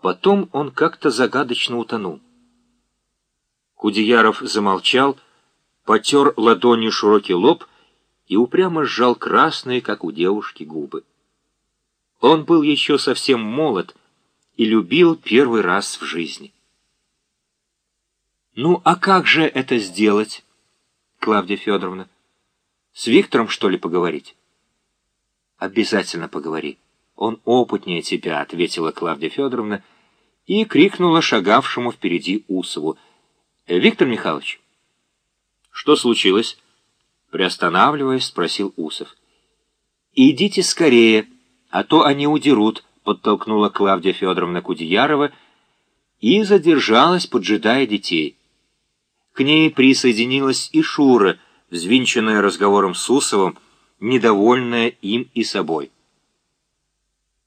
Потом он как-то загадочно утонул. Кудеяров замолчал, потер ладонью широкий лоб и упрямо сжал красные, как у девушки, губы. Он был еще совсем молод и любил первый раз в жизни. «Ну, а как же это сделать, Клавдия Федоровна? С Виктором, что ли, поговорить?» «Обязательно поговори. Он опытнее тебя», — ответила Клавдия Федоровна и крикнула шагавшему впереди Усову. «Виктор Михайлович!» «Что случилось?» Приостанавливаясь, спросил Усов. «Идите скорее, а то они удерут», — подтолкнула Клавдия Федоровна Кудеярова и задержалась, поджидая детей. К ней присоединилась и Шура, взвинченная разговором с Усовым, недовольная им и собой.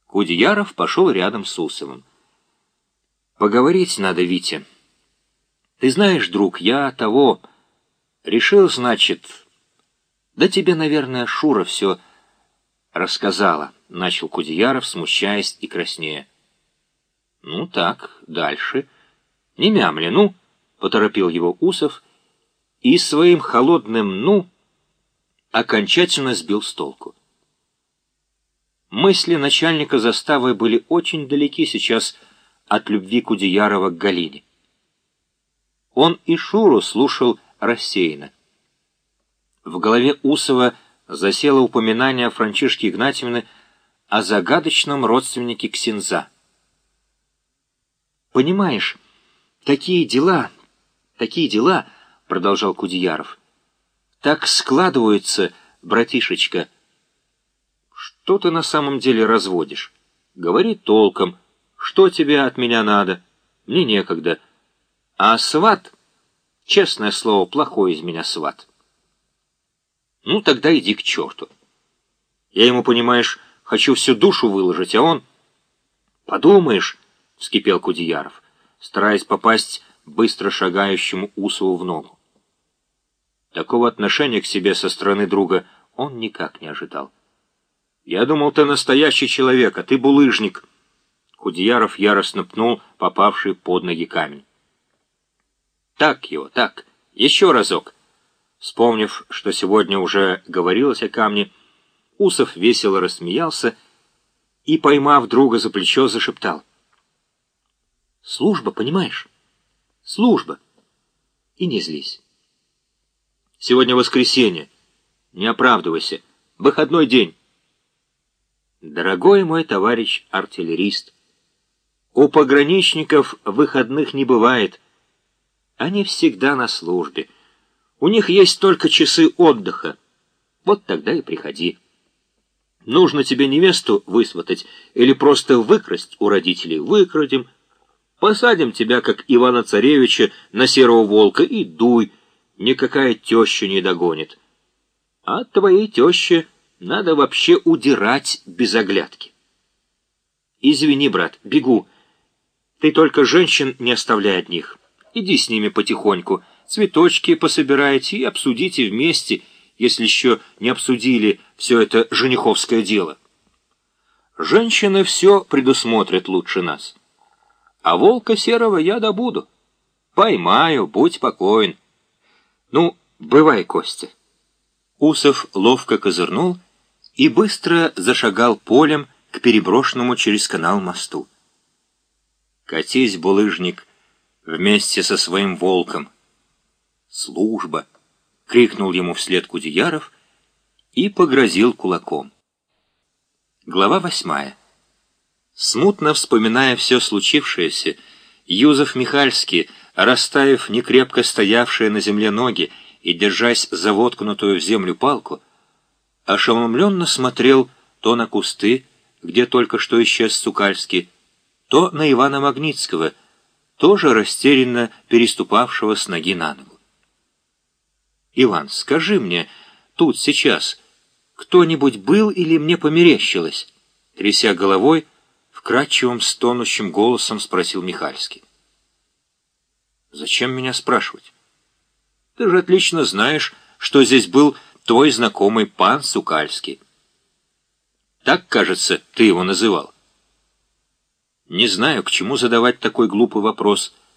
Кудеяров пошел рядом с Усовым. «Поговорить надо, Витя. Ты знаешь, друг, я того... Решил, значит... Да тебе, наверное, Шура все рассказала», — начал Кудеяров, смущаясь и краснея. «Ну так, дальше. Не мямли, ну!» поторопил его Усов и своим холодным «ну» окончательно сбил с толку. Мысли начальника заставы были очень далеки сейчас от любви Кудеярова к Галине. Он и Шуру слушал рассеянно. В голове Усова засело упоминание Франчишки Игнатьевны о загадочном родственнике Ксенза. «Понимаешь, такие дела такие дела, — продолжал Кудеяров. Так складываются, братишечка. Что ты на самом деле разводишь? Говори толком. Что тебе от меня надо? Мне некогда. А сват, честное слово, плохой из меня сват. Ну, тогда иди к черту. Я ему, понимаешь, хочу всю душу выложить, а он... Подумаешь, — вскипел Кудеяров, стараясь попасть быстро шагающему Усову в ногу. Такого отношения к себе со стороны друга он никак не ожидал. «Я думал, ты настоящий человек, а ты булыжник!» Худеяров яростно пнул попавший под ноги камень. «Так его, так, еще разок!» Вспомнив, что сегодня уже говорилось о камне, Усов весело рассмеялся и, поймав друга за плечо, зашептал. «Служба, понимаешь?» Служба. И не злись. Сегодня воскресенье. Не оправдывайся. Выходной день. Дорогой мой товарищ артиллерист, у пограничников выходных не бывает. Они всегда на службе. У них есть только часы отдыха. Вот тогда и приходи. Нужно тебе невесту высватать или просто выкрасть у родителей. Выкрадем, Посадим тебя, как Ивана-Царевича, на серого волка и дуй, никакая теща не догонит. А твоей теще надо вообще удирать без оглядки. Извини, брат, бегу. Ты только женщин не оставляй одних. Иди с ними потихоньку, цветочки пособирайте и обсудите вместе, если еще не обсудили все это жениховское дело. Женщины все предусмотрят лучше нас а волка серого я добуду. Поймаю, будь покоен. Ну, бывай, Костя. Усов ловко козырнул и быстро зашагал полем к переброшенному через канал мосту. Катись, булыжник, вместе со своим волком. Служба! — крикнул ему вслед Кудеяров и погрозил кулаком. Глава восьмая. Смутно вспоминая все случившееся, Юзеф Михальский, расставив некрепко стоявшие на земле ноги и держась за воткнутую в землю палку, ошеломленно смотрел то на кусты, где только что исчез Сукальский, то на Ивана Магнитского, тоже растерянно переступавшего с ноги на ногу. «Иван, скажи мне, тут, сейчас, кто-нибудь был или мне померещилось?» Тряся головой, вкрадчивым, стонущим голосом спросил Михальский. «Зачем меня спрашивать? Ты же отлично знаешь, что здесь был твой знакомый пан Сукальский. Так, кажется, ты его называл». Не знаю, к чему задавать такой глупый вопрос.